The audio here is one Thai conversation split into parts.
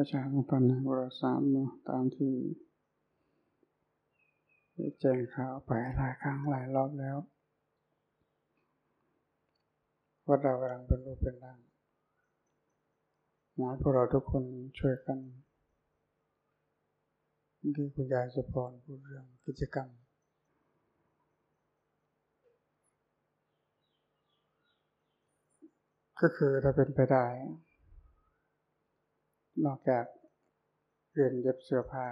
ประชาสัมพันธ์บริษัทเนาะตามที่ได้แจ้งข่าวไปหลายครั้งหลายรอบแล้วว่าเรากำลังเป็นรูปเป็นร่างหมายพวกเราทุกคนช่วยกันที่คุณยายสุพรพูดเรื่องกิจกรรม ก็คือถ้าเป็นไปได้ นอกจากเรียนเย็บเสื้อผ้า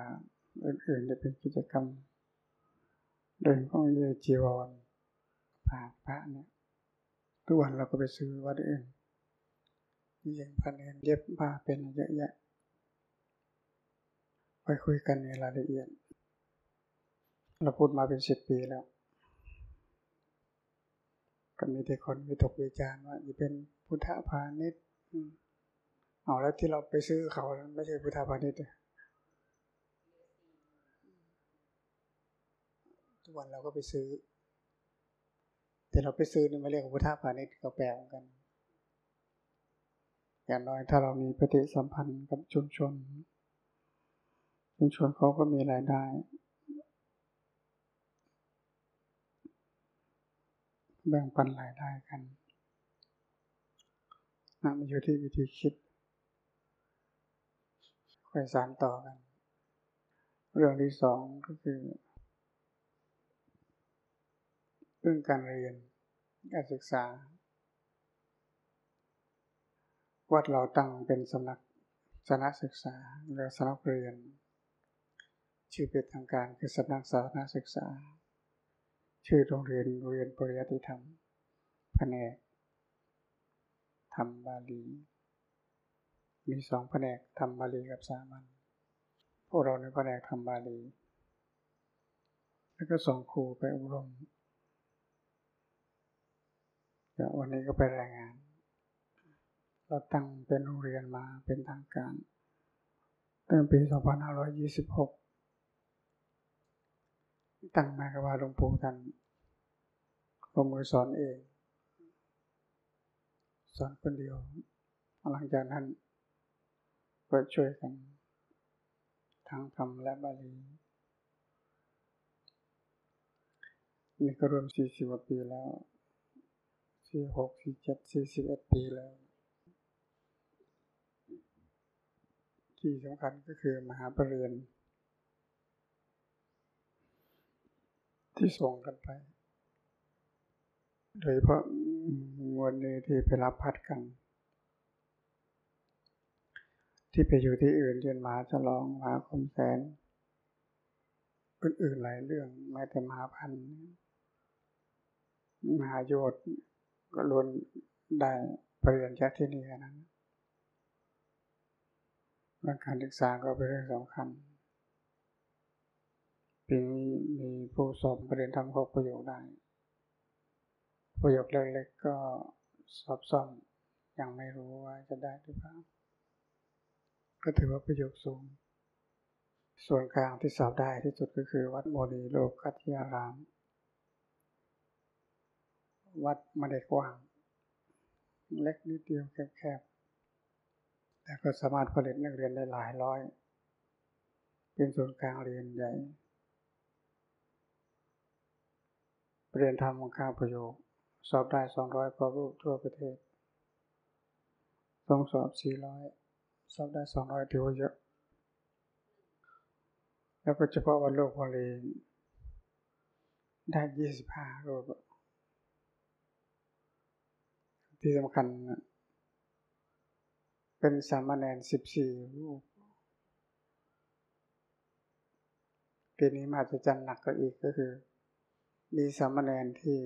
อื่นๆจะเป็นกิจกรรม เดินของเยจีวรผ่าพระเนี่ยทุกวันเราก็ไปซื้อวัดอื่นยังพันเอนเย็บผ้าเป็นเยอะแยะไปคุยกันในรายละเอียด เราพูดมาเป็นสิบปีแล้ว ก็มีแต่คนวิตกวิจารณ์ว่าจะเป็นพุทธพาณิชย์ เอาแล้วที่เราไปซื้อเขาไม่ใช่พุทธพาณิชย์ทุกวันเราก็ไปซื้อ แต่เราไปซื้อนี่ไม่เรียกว่าพุทธพาณิชย์ก็แปลกัน อย่างน้อยถ้าเรามีปฏิสัมพันธ์กับชุมชน ชุมชนเขาก็มีรายได้แบ่งปันรายได้กันนะมันอยู่ที่วิธีคิด ค่อยสานต่อกัน เรื่องที่สองก็คือ เรื่องการเรียนการศึกษา วัดเราตั้งเป็นสำนักสนักศึกษาหรือสนักเรียน ชื่อเป็นทางการคือสำนักสาธารณศึกษา ชื่อโรงเรียนเรียนปริยัติธรรมแผนกธรรมบาลี มีสองแผนกธรรมบาลีกับสามัญพวกเราในแผนกธรรมบาลี แล้วก็ส่งครูไปอบรมเดี๋ยววันนี้ก็ไปรายงาน เราตั้งเป็นโรงเรียนมาเป็นทางการตั้งปี 2526 ตั้งมากับว่าหลวงปู่ท่านลงมือสอนเอง สอนคนเดียวหลังจากนั้น ก็ช่วยกันทั้งธรรมและบาลีนี่ก็รวมสี่สิบกว่าปีแล้วสี่หกสี่เจ็ดสี่สิบเอ็ดปีแล้ว ที่สำคัญก็คือมหาปรริญญาที่ส่งกันไป โดยเพราะวันนี้ที่ไปรับพัดกัน ที่ไปอยู่ที่อื่นเรียนมาจะลองมาคมแสน อื่นๆหลายเรื่องแม้แต่มาพันมหาโยชน์ก็ล้วนได้ปรริญญาที่นี่นั้นเรื่องการศึกษาก็เป็นเรื่องสำคัญปีนี้มีผู้สอบประเด็นทำหกประโยคได้ ประโยคเล็กๆก็สอบซ่อมยังไม่รู้ว่าจะได้หรือเปล่า ก็ถือว่าประโยชน์สูง ส่วนกลางที่สอบได้ที่สุดก็คือ วัดโมนีโลกกัตยาราม วัดมาเด้กว้าง เล็กนิดเดียวแคบๆ แต่ก็สามารถผลิตนักเรียนได้หลายร้อย เป็นส่วนกลางเรียนใหญ่เรียนทธรรงข้าประโยค สอบได้สองร้อยกว่ารูปทั่วประเทศต้องสอบสี่ร้อย ซับได้สองร้อยถือว่เยอะ แล้วก็เฉพาะวันโลกวาเลนได้ยี่สิบห้ารูปที่สำคัญ เป็นสามแณนสิบสี่รูปปีนี้มาจะจันหนักก็อีกก็คือ มีสามแณนที่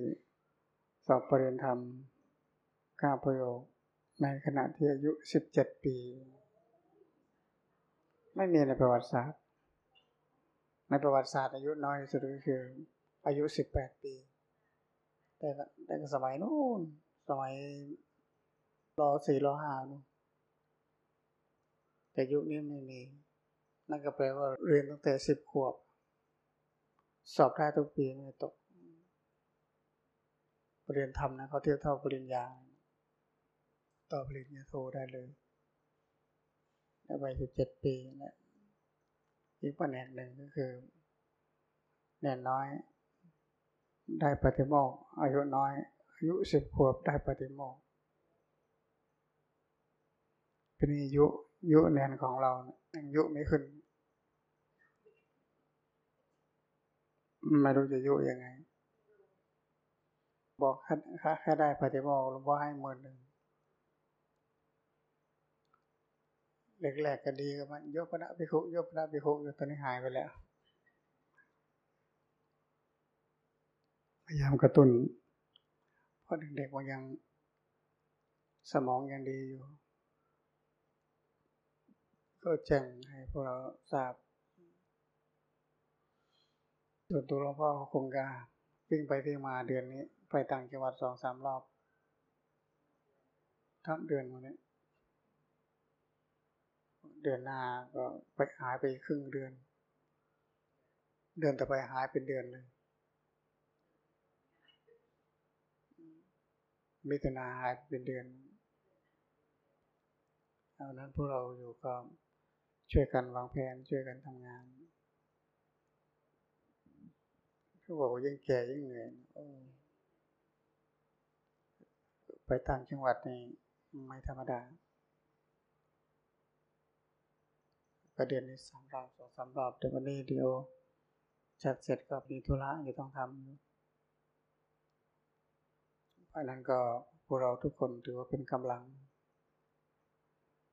สอบประเรียนธรรมก้าประโยคในขณะที่อายุสิบเจ็ดปี ไม่มีในประวัติศาสตร์ ในประวัติศาสตร์อายุน้อยสุดก็คือ อายุสิบแปดปี แต่แต่สมัยนู้นสมัยรอสี่รอห้านู้นแต่ยุคนี้ไม่มี นั่นก็แปลว่าเรียนตั้งแต่สิบขวบ สอบได้ทุกปีไม่ตก เรียนธรรมนะเขาเทียบเท่าปริญญา ต่อปริญญาโทได้เลย วัยสิบเจ็ดปีเนี่ยอีกแผนหนึ่งก็คือแน่น้อย ได้ปฏิโมกอายุน้อย อายุสิบขวบได้ปฏิโมกเป็นอายุยุแนนของเรายังยุไม่ขึ้น ไม่รู้จะยุยังไง บอกแค่แค่ได้ปฏิโมกหรือว่าให้หมื่นหนึ่ง แรกๆก็ดีกับมันยกพระพิคุยกพระพิคุอยู่ตอนนี้หายไปแล้ว พยายามกระตุ้นเพราะเด็กๆมันยังสมองยังดีอยู่ ก็แจ้งให้พวกเราทราบส่วนตัวหลวงพ่อคงจะวิ่งไปวิ่งมาเดือนนี้ ไปต่างจังหวัดสองสามรอบทั้งเดือนวันนี้ เดือนหน้าก็ไปหายไปครึ่งเดือน เดือนต่อไปหายเป็นเดือนเลยมิถุนาหายเป็นเดือนเอานั้นพวกเราอยู่ก็ช่วยกันวางแผนช่วยกันทำงานเขาบอกว่ายิ่งแก่ยิ่งเหนื่อยไปต่างจังหวัดนี่ไม่ธรรมดา ก็เดือนนี้สามรอบสองสามรอบแต่วันนี้เดียวจัดเสร็จก็มีธุระอยู่ต้องทำเพราะนั้นก็พวกเราทุกคนถือว่าเป็นกำลัง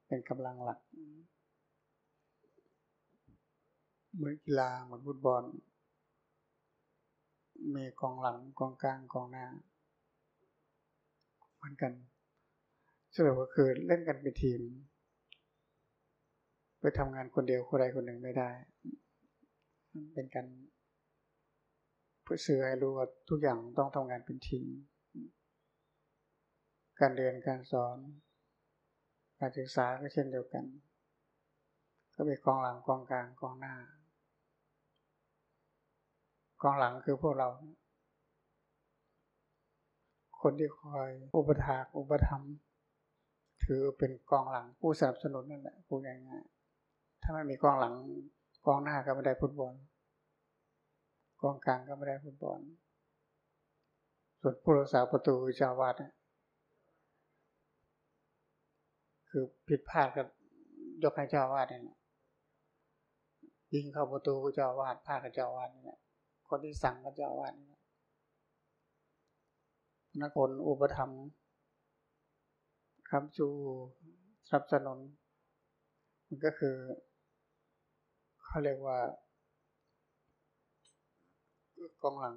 เป็นกำลังหลักเหมือนกีฬาเหมือนฟุตบอลมีกองหลังกองกลางกองหน้าเหมือนกันสรุปก็คือเล่นกันเป็นทีม ไปทำงานคนเดียวคนใดคนหนึ่งไม่ได้เป็นการเพื่อสื่อให้รู้ว่าทุกอย่างต้องทำงานเป็นทีมการเรียนการสอน การศึกษาก็เช่นเดียวกัน ก็มีกองหลังกองกลางกองหน้ากองหลังคือพวกเรา คนที่คอยอุปถากอุปธรรม ถือเป็นกองหลังผู้สนับสนุนนั่นแหละพูดง่าย ถ้าไม่มีกองหลังกองหน้าก็ไม่ได้ฟุตบอลกองกลางก็ไม่ได้ฟุตบอลส่วนผู้รักษาประตูเจ้าวาดคือผิดพลาดก็ยกให้เจ้าวาดเนี่ยยิงเข้าประตูเจ้าวาดพลาดกับเจ้าวาดเนี่ยคนที่สั่งก็เจ้าวาดเนี่ยนักคนอุปธรรมคำจูสนับสนุนมันก็คือ เขาเรียกว่ากองหลัง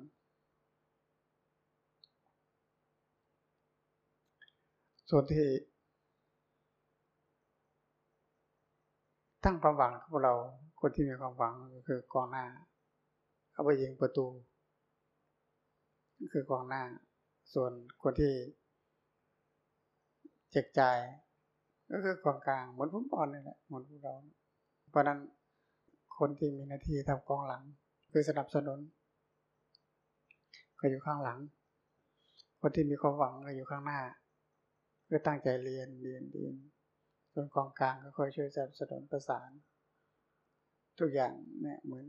ส่วนที่ ตั้งความหวังของเราคนที่มีความหวังก็คือกองหน้า เอาไปยิงประตู คือกองหน้า ส่วนคนที่เจ็กใจก็คือกองกลางเหมือนฟุตบอลนี่แหละเหมือนพวกเรา เพราะนั้น คนที่มีหน้าที่ทำกองหลัง คือสนับสนุน ก็อยู่ข้างหลัง คนที่มีความหวังก็อยู่ข้างหน้าก็ตั้งใจเรียนเรียนเรียนส่วนกองกลางก็คอยช่วยสนับสนุนประสาน ทุกอย่างเนี่ยเหมือน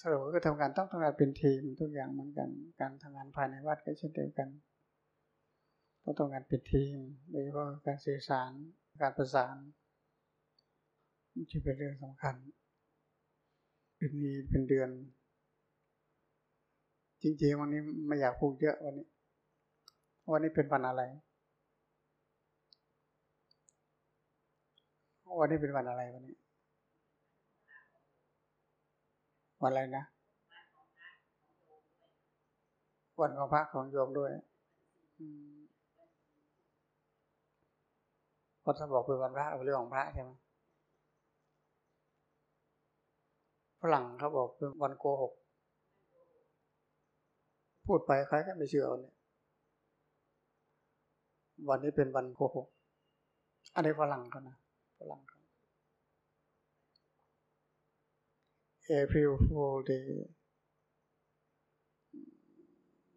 สรุปก็ทำงานต้องทำงานเป็นทีมทุกอย่างเหมือนกัน การทำงานภายในวัดก็เช่นเดียวกันต้องทำงานเป็นทีมโดยเฉพาะการสื่อสารการประสานจะเป็นเรื่องสำคัญ เดือนนี้เป็นเดือน จริงๆวันนี้ไม่อยากพูดเยอะวันนี้ วันนี้เป็นวันอะไร วันนี้เป็นวันอะไรวันนี้ วันอะไรนะ วันของพระของโยมด้วยเพราะบอกเป็นวันพระเป็นเรื่องของพระใช่ไหม ฝรั่งเขาบอกเป็นวันโกหก พูดไปใครก็ไม่เชื่อเนี่ยวันนี้เป็นวันโกหกอันนี้ฝรั่งเขานะฝรั่งเขา April Fool Day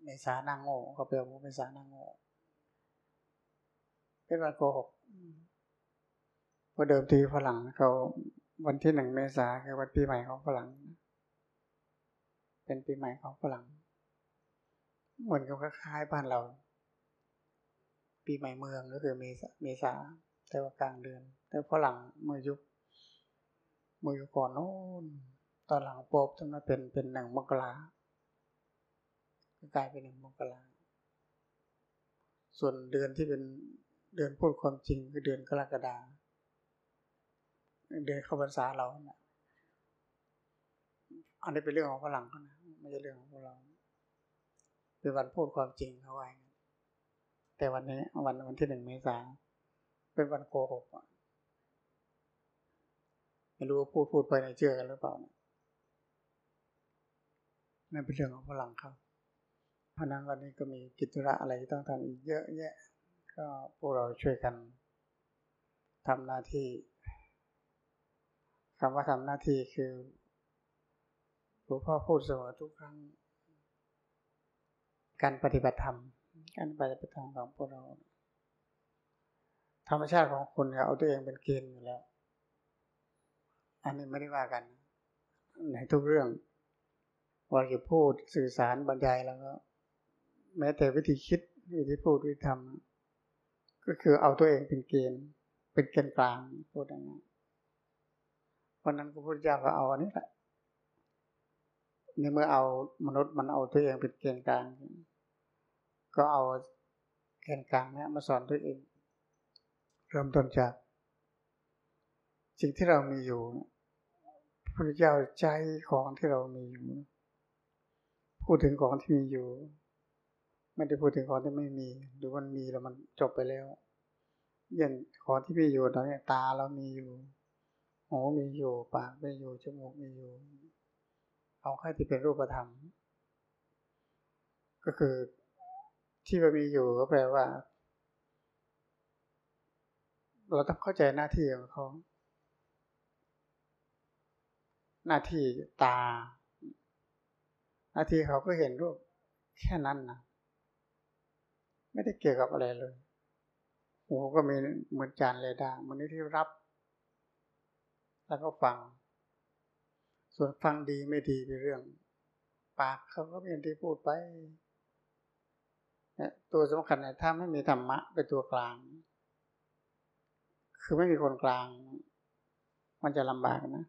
เมษานางโง่เขาแปลว่าเมษานางโง่เป็นวันโกหกฝว่าเดิมทีฝรั่งเขา วันที่หนึ่งเมษาคือวันปีใหม่ของฝรั่ง เป็นปีใหม่ของฝรั่ง เหมือนกับคล้ายๆบ้านเรา ปีใหม่เมืองก็คือเมษาเมษาแต่ว่ากลางเดือน แต่ฝรั่งเมื่อยุคเมื่อยุคก่อนโน้นตอนหลังปบจนมาเป็นเป็นหนึ่งมกราก็กลายเป็นหนึ่งมกราส่วนเดือนที่เป็นเดือนพูดความจริงคือเดือนกรกฎาคม เดือนเข้าพรรษาเราเนี่ยอันนี้เป็นเรื่องของฝรั่งเขานะไม่ใช่เรื่องของเราเป็นวันพูดความจริงเขาไว้แต่วันนี้วันวันที่หนึ่งเมษาเป็นวันโกหกไม่รู้ว่าพูดพูดไปในเชื่อกันหรือเปล่านั่นเป็นเรื่องของฝรั่งเขาเพราะนั้นวันนี้ก็มีกิจธุระอะไรที่ต้องทำอีกเยอะแยะ ก็พวกเราช่วยกันทำหน้าที่ คำว่าทำหน้าที่คือหลวงพ่อพูดเสมอทุกครั้ง การปฏิบัติธรรม การปฏิบัติธรรมของพวกเรา ธรรมชาติของคนเอาตัวเองเป็นเกณฑ์อยู่แล้ว อันนี้ไม่ได้ว่ากัน ในทุกเรื่องว่าจะพูดสื่อสารบรรยายแล้วก็แม้แต่วิธีคิดวิธีพูดวิธีทำก็คือเอาตัวเองเป็นเกณฑ์ เป็นเกณฑ์กลางพูดอย่างนี้ วันนั้นพระพุทธเจ้าก็เอาอันนี้แหละในเมื่อเอามนุษย์มันเอาตัวเองเป็นเกณฑ์กลาง ก็เอาเกณฑ์กลางนี้มาสอนตัวเอง เริ่มต้นจากสิ่งที่เรามีอยู่พระพุทธเจ้าใจของที่เรามีอยู่ พูดถึงของที่มีอยู่ ไม่ได้พูดถึงของที่ไม่มี หรือมันมีแล้วมันจบไปแล้วอย่างของที่มีอยู่ตอนนี้ตาเรามีอยู่ หูมีอยู่ ปากมีอยู่ จมูกมีอยู่ เอาแค่ที่เป็นรูปธรรม ก็คือที่มันมีอยู่ก็แปลว่า เราต้องเข้าใจหน้าที่ของเขา หน้าที่ตา หน้าที่เขาก็เห็นรูปแค่นั้นนะไม่ได้เกี่ยวกับอะไรเลยหูก็มีเหมือนจานเรดาร์มันนี่ที่รับ แล้วก็ฟัง ส่วนฟังดีไม่ดีเป็นเรื่อง ปากเขาก็เป็นที่พูดไปตัวสำคัญเนี่ยถ้าไม่มีธรรมะเป็นตัวกลาง คือไม่มีคนกลาง มันจะลำบากนะ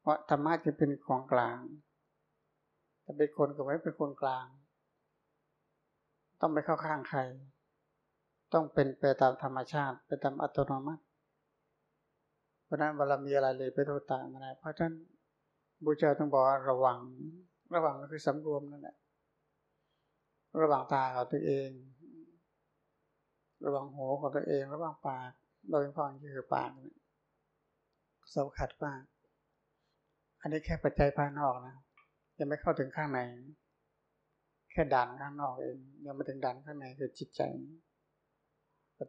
เพราะธรรมะจะเป็นของกลาง แต่เป็นคนก็ไม่เป็นคนกลาง ต้องไปเข้าข้างใคร ต้องเป็นไปตามธรรมชาติ ไปตามอัตโนมัติ เพราะนั้นเวลามีอะไรเลยไปโทษตาไม่ได้เพราะฉะนั้นบูชาต้องบอกระวัง ระวังก็คือสำรวมนั่นแหละระวังตาของตัวเอง ระวังหูของตัวเอง ระวังปากโดยเฉพาะคือปากสำคัญมากอันนี้แค่ปัจจัยภายนอกนะยังไม่เข้าถึงข้างใน แค่ดันข้างนอกเองยังไม่ถึงดันข้างในคือจิตใจ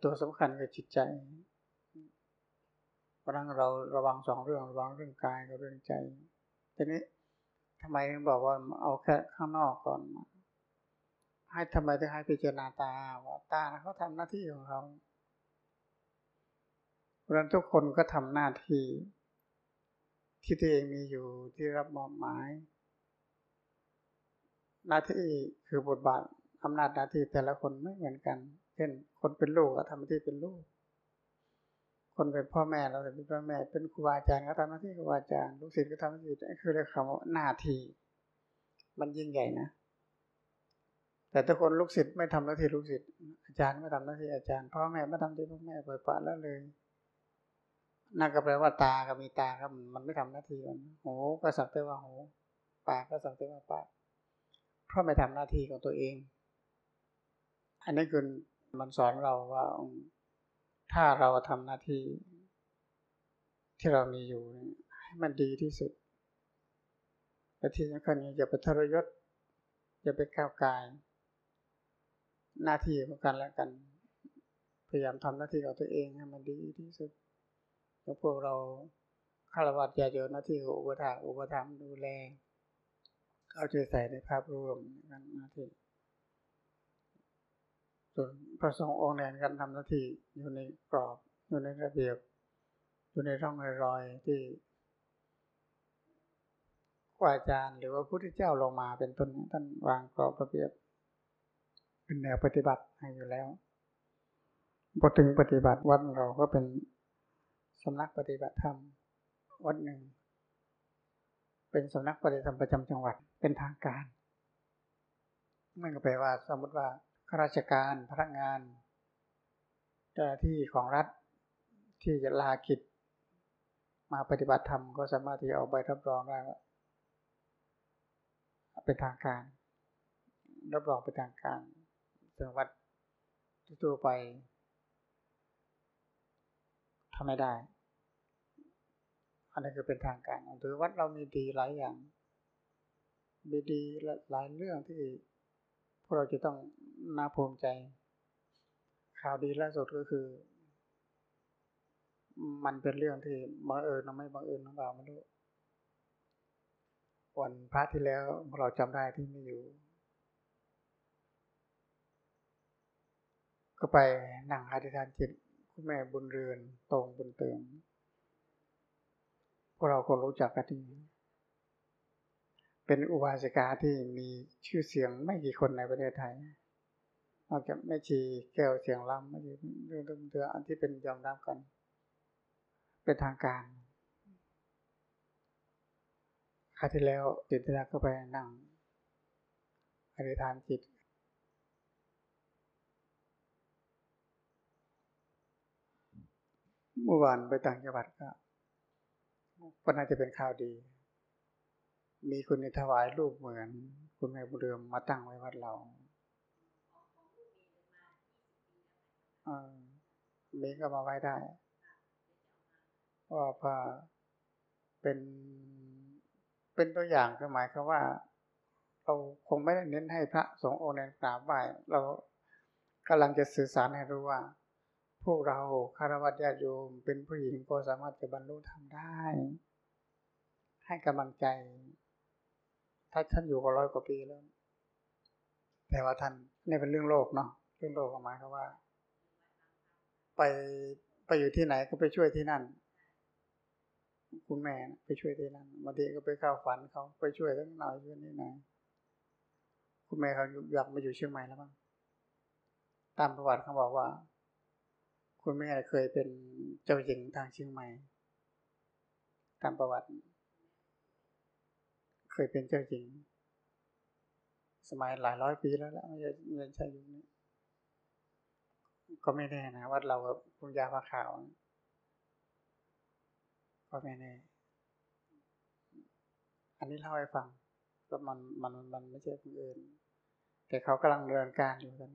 ตัวสำคัญคือจิตใจ เพราะนั้นเราระวังสองเรื่องระวังเรื่องกายกับเรื่องใจทีนี้ทำไมบอกว่าเอาแค่ข้างนอกก่อน ให้ทำไมถึงให้พิจารณาตาว่าตาเขาทำหน้าที่ของเขาเพราะนั้นทุกคนก็ทำหน้าที่ที่ตัวเองมีอยู่ที่รับมอบหมาย หน้าที่คือบทบาทอำนาจหน้าที่แต่ละคนไม่เหมือนกัน เช่น คนเป็นลูกก็ทำหน้าที่เป็นลูก คนเป็นพ่อแม่เราเป็นพ่อแม่ เป็นครูบาอาจารย์ก็ทำหน้าที่ครูบาอาจารย์ลูกศิษย์ก็ทำหน้าที่นี่คือเรียกคำว่าหน้าที่มันยิ่งใหญ่นะ แต่ถ้าคนลูกศิษย์ไม่ทำหน้าที่ลูกศิษย์อาจารย์ไม่ทำหน้าที่อาจารย์พ่อแม่ไม่ทำที่พ่อแม่ปล่อยปละแล้วเลยนั่นก็แปลว่าตาก็มีตาครับ มันไม่ทำหน้าที่มันหูก็สักแต่ว่าหูปากก็สักแต่ว่าปากเพราะไม่ทำหน้าที่ของตัวเอง อันนี้คือมันสอนเราว่า ถ้าเราทำหน้าที่ที่เรามีอยู่ให้มันดีที่สุดและที่สำคัญอย่าไปทรยศ อย่าไปก้าวกาย หน้าที่ของกันและกัน พยายามทำหน้าที่ของตัวเองให้มันดีที่สุดแล้วพวกเราคารวะญาโยหน้าที่ของอุปถาอุปธรรมดูแลเอาใจใส่ในภาพรวมกันหน้าที่ ส่วนพระสงฆ์องค์แนนกันทำหน้าที่อยู่ในกรอบ อยู่ในระเบียบ อยู่ในร่องรอยที่ครูอาจารย์ หรือว่าพระพุทธเจ้าลงมาเป็นต้นท่านวางกรอบระเบียบ เป็นแนวปฏิบัติให้อยู่แล้วพอถึงปฏิบัติวัดเราก็เป็นสำนักปฏิบัติธรรมวัดหนึ่ง เป็นสำนักปฏิบัติธรรมประจำจังหวัดเป็นทางการนั่นก็แปลว่าสมมติว่า ข้าราชการพนักงานเจ้าหน้าที่ของรัฐที่จะลากิจ มาปฏิบัติธรรมก็สามารถที่จะเอาใบรับรองได้เป็นทางการ รับรองเป็นทางการส่วนวัดทั่วไปทำไม่ได้ อันนี้คือเป็นทางการถือวัดเรามีดีหลายอย่างมีดีหลายเรื่องที่ วกเราจะต้องน่าภูมิใจ ข่าวดีล่าสุดก็คือ มันเป็นเรื่องที่บังเอิญหรือไม่บังเอิญหรือเปล่าไม่รู้วันพระที่แล้วเราจำได้ที่ไม่อยู่ ก็ไปนั่งอธิษฐานจิตคุณแม่บุญเรือนตรงบุญเติมพวกเราคนรู้จักกันดี เป็นอุบาสิกาที่มีชื่อเสียงไม่กี่คนในประเทศไทยนอกจากแม่ชีแก้วเสียงล้ำไม่ใช่เรื่องเดืออันที่เป็นยอมรับกัน เป็นทางการคราที่แล้วจิตนาก็ไปนั่งอธิษฐานจิต เมื่อวานไปต่างจังหวัดก็ก็น่าจะเป็นข่าวดี มีคนในถวายรูปเหมือน คุณแม่บุญเรืองมาตั้งไว้วัดเราเออมีก็มาไว้ได้ว่าพอเป็นเป็นตัวอย่างคือหมายคือว่า เราคงไม่ได้เน้นให้พระสงฆ์องค์นั้นกราบไหว้เรากำลังจะสื่อสารให้รู้ว่า พวกเราคารวะญาติโยม เป็นผู้หญิงก็สามารถจะบรรลุธรรมได้ ให้กำลังใจ ถ้าท่านอยู่ก็ร้อยกว่าปีแล้ว แต่ว่าท่านนี่เป็นเรื่องโลกเนาะเรื่องโลกหมายความว่า ไปไปอยู่ที่ไหนก็ไปช่วยที่นั่น คุณแม่ไปช่วยที่นั่นบางทีก็ไปเข้าฝันเขาไปช่วยทั้งหน่อยช่วยนี่หน่อยคุณแม่เขาอยากมาอยู่เชียงใหม่แล้วบ้างตามประวัติเขาบอกว่า คุณแม่เคยเป็นเจ้าหญิงทางเชียงใหม่ ตามประวัติ เคยเป็นเจ้าหญิง สมัยหลายร้อยปีแล้วแล้วไม่ใช่ไม่ใช่ยุคนี้ ก็ไม่แน่นะวัดเรากับคุณยาพระขาว ก็ไม่แน่ อันนี้เล่าให้ฟังแล้วมันมันมันไม่ใช่คนอื่น แต่เขากำลังเดินการอยู่กัน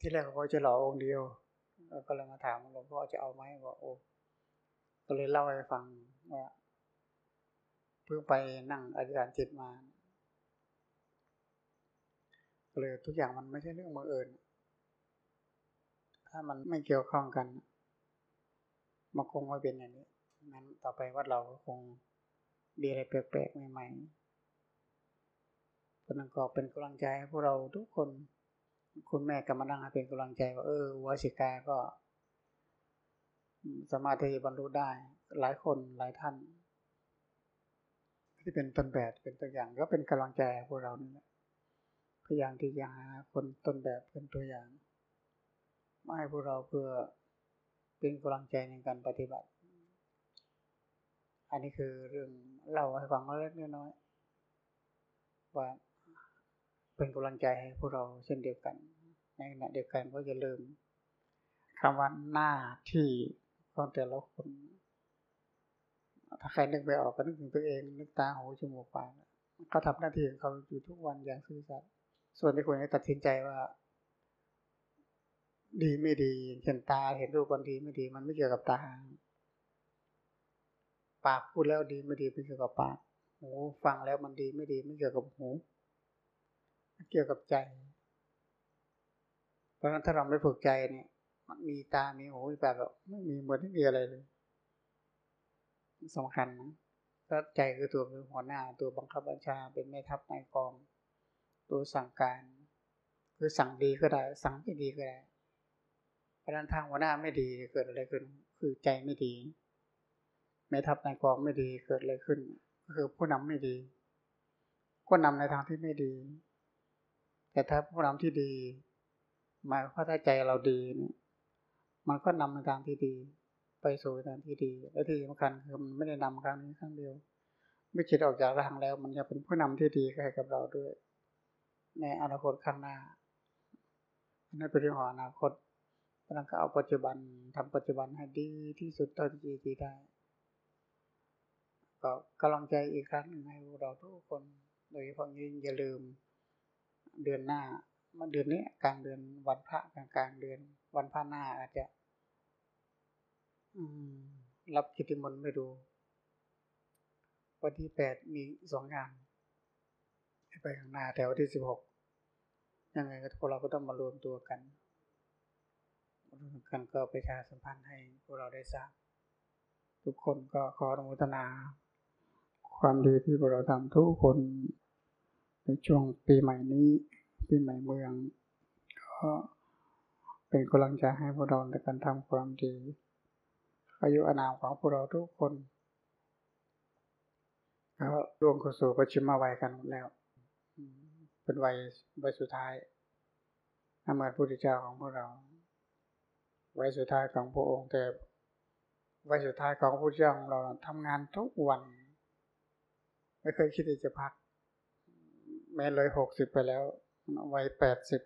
ที่แรกเขาจะหล่อองค์เดียวก็เลยมาถามหลวงพ่อจะเอาไหมบอกโอ้ก็เลยเล่าให้ฟังว่า เพิ่งไปนั่งอธิษฐานจิตมาเลยทุกอย่างมันไม่ใช่เรื่องบังเอิญ ถ้ามันไม่เกี่ยวข้องกัน มันคงไม่เป็นอย่างนี้ นั้นต่อไปวัดเราก็คงมีอะไรแปลกๆใหม่ๆเพนั้นก็เป็นกำลังใจให้พวกเราทุกคน คุณแม่ก็มานั่งเป็นกำลังใจว่าเออวสิกาก็สามารถที่จะบรรลุได้ หลายคนหลายท่าน ที่เป็นต้นแบบเป็นตัวอย่างก็เป็นกำลังใจพวกเรานี่แหละพยายามที่จะหาคนต้นแบบเป็นตัวอย่างมาให้พวกเราเพื่อเป็นกำลังใจในการปฏิบัติ อันนี้คือเรื่องเล่าให้ฟังเล็กน้อยว่าเป็นกำลังใจให้พวกเราเช่นเดียวกัน ในขณะเดียวกันก็จะลืมคำว่าหน้าที่ของแต่ละคน ถ้าใครนึกไปออกก็นึกถึงตัวเองนึกตาหูจมูกปากเขาทำหน้าที่ของเขาอยู่ทุกวันอย่างซื่อสัตย์ส่วนที่คนจะตัดสินใจว่า ดีไม่ดีเห็นตาเห็นรูปคนดีไม่ดี มันไม่เกี่ยวกับตา ปากพูดแล้วดีไม่ดีไม่เกี่ยวกับปากหูฟังแล้วมันดีไม่ดีไม่เกี่ยวกับหูเกี่ยวกับใจ เพราะฉะนั้นถ้าเราไม่ฝึกใจเนี่ย มันมีตา มีหูมีปากไม่มีเหมือนไม่มีอะไรเลย สำคัญนะก็ใจคือตัวเป็นหัวหน้า ตัวบังคับบัญชาเป็นแม่ทัพนายกอง ตัวสั่งการ คือสั่งดีก็ได้ สั่งไม่ดีก็ได้เพราะนั้นทางหัวหน้าไม่ดีเกิดอะไรขึ้น คือใจไม่ดี แม่ทัพนายกองไม่ดีเกิดอะไรขึ้น ก็คือผู้นำไม่ดี ก็นำในทางที่ไม่ดี แต่ถ้าผู้นำที่ดีหมายว่าถ้าใจเราดีเนี่ยมันก็นำในทางที่ดี ไปสู่ทางที่ดีและที่สำคัญคือมันไม่ได้นำครั้งนี้ครั้งเดียวไม่จิตออกจากร่างแล้ว มันจะเป็นผู้นำที่ดีให้กับเราด้วย ในอนาคตข้างหน้านั่นเป็นเรื่องของอนาคตเพราะนั้นก็เอาปัจจุบันทำปัจจุบันให้ดีที่สุดเท่าที่จะได้ ก็กำลังใจอีกครั้งหนึ่งให้เราทุกคนโดยเฉพาะยิ่งอย่าลืมเดือนหน้ามาเดือนนี้กลางเดือนวันพระกลางกลางเดือน วันพระหน้าอาจจะ รับกิติมนต์ไม่ดู วันที่แปดมีสองงานไปข้างหน้าแต่วันที่สิบหกยังไงก็พวกเราก็ต้องมารวมตัวกันรวมกันก็ประชาสัมพันธ์ให้พวกเราได้ทราบ ทุกคนก็ขออนุโมทนา ความดีที่พวกเราทำทุกคน ในช่วงปีใหม่นี้ ปีใหม่เมือง ก็เป็นกำลังใจให้พวกเราในการทำความดี อายุอานามของพวกเราทุกคนก็ร่วงเข้าสู่ปัจฉิมวัยกันหมดแล้ว เป็นวัยวัยสุดท้ายเหมือนพระพุทธเจ้าของพวกเราวัยสุดท้ายของพระองค์แต่วัยสุดท้ายของพระพุทธเจ้าของเราทำงานทุกวัน ไม่เคยคิดที่จะพัก แม้เลยหกสิบไปแล้ววัยแปดสิบ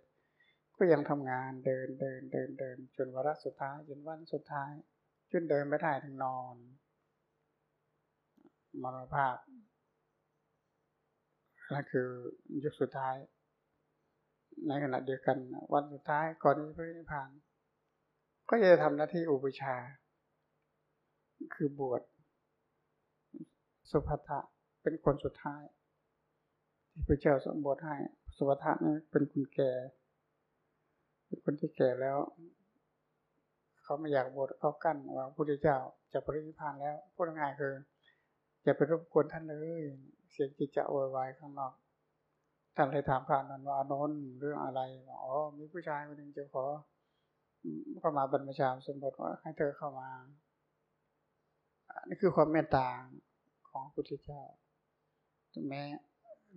ก็ยังทำงานเดินเดินเดินเดินจนวาระสุดท้ายจนวันสุดท้าย จนเดินไม่ได้ถึงนอนมรณภาพนั่นคือยุคสุดท้าย ในขณะเดียวกันวันสุดท้ายก่อนที่พระนิพพาน ก็จะทำหน้าที่อุปชา คือบวชสุภัทะเป็นคนสุดท้าย ที่พระเจ้าสมบทให้สุภัทะนี่เป็นคนแก่ เป็นคนที่แก่แล้ว เขาไม่อยากบวชเขากั้นว่าพระพุทธเจ้าจะปรินิพานแล้วพูดง่ายคืออย่าไปรบกวนท่านเลย เสียงจิตจะโวยวายข้างนอกท่านเลยถามพระนันว่าอนนท์เรื่องอะไรอ๋อมีผู้ชายคนหนึ่งจะขอเข้ามาบรรพชาสมบทว่าให้เธอเข้ามานี่คือความเมตตาของพุทธเจ้าถึงแม้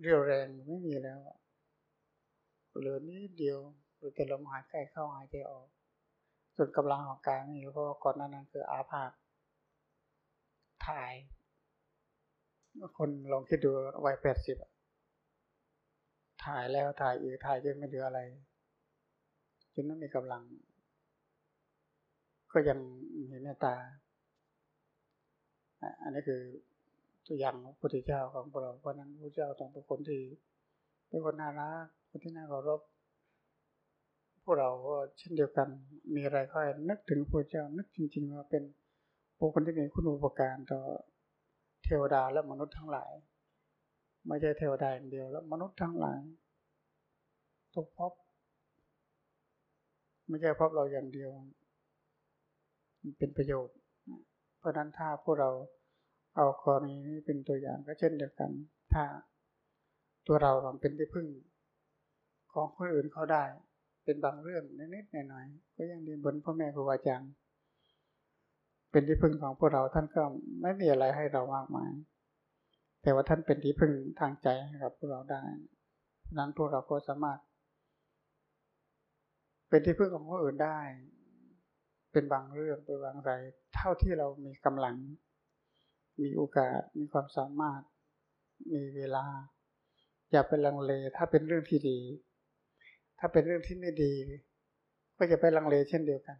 เรียวแรงไม่มีแล้วเหลือนิดเดียวหรือแต่ลมหายใจเข้าหายใจออก ส่วนกำลังของกายไม่มีเพราะก่อนนั้นคืออาภาษถ่าย คนลองคิดดูวัยแปดสิบถ่ายแล้วถ่ายอีกถ่ายจนไม่เหลืออะไรจนไม่มีกำลัง ก็ยังมีเมตตา อันนี้คือตัวอย่างของพระพุทธเจ้าของเราเพราะนั้นพระเจ้าต้องเป็นคนที่เป็นคนน่ารักคนที่น่าเคารพ พวกเราก็เช่นเดียวกันมีอะไรก็นึกถึงพระเจ้านึกจริงๆว่าเป็นบุคคลที่มีคุณอุปการต่อเทวดาและมนุษย์ทั้งหลาย ไม่ใช่เทวดาอย่างเดียวแล้วมนุษย์ทั้งหลายทุกภพไม่ใช่ภพเราอย่างเดียวเป็นประโยชน์ เพราะนั้นถ้าพวกเราเอากรณีนี้เป็นตัวอย่างก็เช่นเดียวกัน ถ้าตัวเราเป็นที่พึ่ง ของคนอื่นเขาได้ เป็นบางเรื่องนิดๆหน่อยๆก็ยังดีบนพ่อแม่ครูอาจารย์เป็นที่พึ่งของพวกเราท่านก็ไม่มีอะไรให้เรามากมาย แต่ว่าท่านเป็นที่พึ่งทางใจให้กับพวกเราได้นั้นพวกเราก็สามารถ เป็นที่พึ่งของคนอื่นได้ เป็นบางเรื่องเป็นบางไร เท่าที่เรามีกำลัง มีโอกาสมีความสามารถ มีเวลา อย่าไปลังเลถ้าเป็นเรื่องที่ดี ถ้าเป็นเรื่องที่ไม่ดี ก็จะไปลังเลเช่นเดียวกัน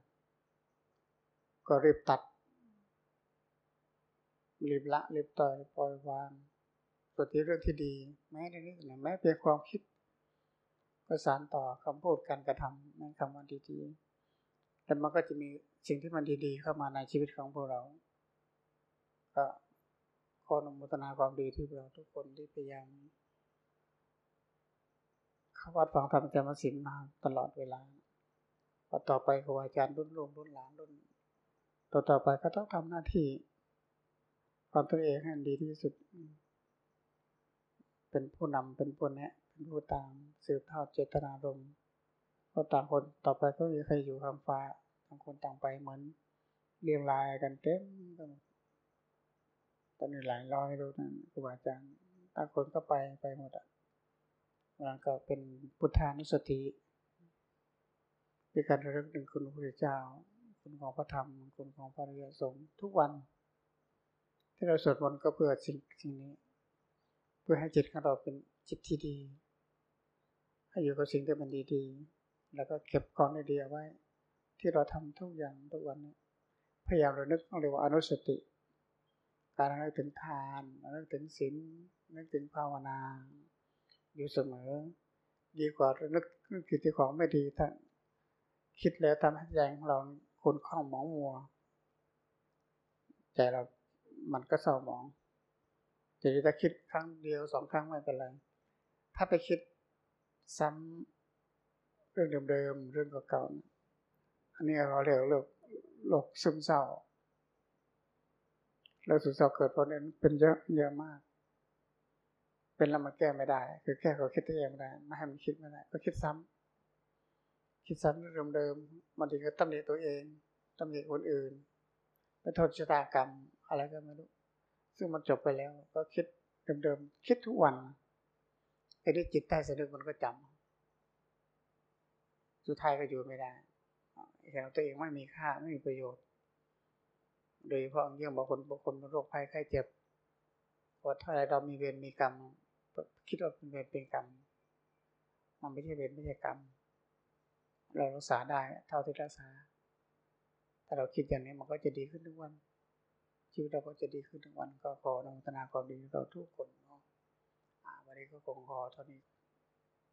ก็รีบตัด รีบละรีบต่อยปล่อยวางส่วนที่เรื่องที่ดี แม้ในนี้นะแม้เพียงความคิดก็สานต่อคำพูดการกระทำในคำว่าดีๆแต่มันก็จะมีสิ่งที่มันดีๆ เข้ามาในชีวิตของพวกเรา ก็ขออนุโมทนาความดีที่เราทุกคนที่พยายาม เข้าวัดฟังธรรมจำมสินมาตลอดเวลาพอต่อไปครูอาจารย์รุ่นลูกรุ่นหลานรุ่นต่อต่อไปก็ต้องทำหน้าที่ความตัวเองให้ดีที่สุด เป็นผู้นำเป็นผู้แนะเป็นผู้ตามสืบทอดเจตนารมณ์เพราะต่างคนต่อไปก็มีใครอยู่คำฟ้าบางคนต่างไปเหมือนเรียงรายกันเต็มตอนนี้หลายร้อยรู้นะครูอาจารย์บางคนก็ไปไปหมดอะ มันก็เป็นพุทธานุสติเป็นการระลึกถึงคุณพระเจ้า คุณของพระธรรม คุณของพระริยสงฆ์ทุกวัน ที่เราสวดมนต์ก็เพื่อสิ่งสิ่งนี้ เพื่อให้จิตของเราเป็นจิตที่ดี ให้อยู่กับสิ่งที่มันดีๆ แล้วก็เก็บกองดีๆไว้ ที่เราทำทุกอย่างทุกวันนี้พยายามระลึกเรียกว่าอนุสติ การระลึกถึงทานระลึกถึงศีลระลึกถึงภาวนา อยู่เสมอ ดีกว่าระลึกนึกถึงที่ของไม่ดีถ้าคิดแล้วทำให้ใจของเราคนข้องหมองมัวใจเรามันก็เศร้าหมองแต่ถ้าคิดครั้งเดียวสองครั้งไม่เป็นไรถ้าไปคิดซ้ำเรื่องเดิมๆเรื่องเก่าๆอันนี้เราเรียกโรคโรคซึมเศร้าโรคซึมเศร้าเกิดเพราะนั้นเป็นเยอะเยอะมาก เป็นแล้วมันแก้ไม่ได้ คือแก้ก็คิดตัวเองไม่ได้ไม่ให้มันคิดไม่ได้ก็คิดซ้ำคิดซ้ำเรื่องเดิมๆบางทีก็ตำหนิตัวเองตำหนิคนอื่นไปโทษชะตากรรมอะไรก็ไม่รู้ซึ่งมันจบไปแล้ว ก็คิดเดิมๆคิดทุกวันไอ้ที่จิตใต้สนึกมันก็จำสุดท้ายก็อยู่ไม่ได้เห็นตัวเองไม่มีค่าไม่มีประโยชน์ โดยเฉพาะเรื่องบางคนบางคนเป็นโรคภัยไข้เจ็บพอถ้าเรามีเวรมีกรรม คิดว่าเป็นเวรเป็นกรรม มันไม่ใช่เวรไม่ใช่กรรม เรารักษาได้เท่าที่รักษาถ้าเราคิดอย่างนี้มันก็จะดีขึ้นทุกวัน ชีวิตเราก็จะดีขึ้นทุกวัน ก็ขออนุโมทนาความดีเราทุกคนเนาะวันนี้ก็คงขอเท่านี้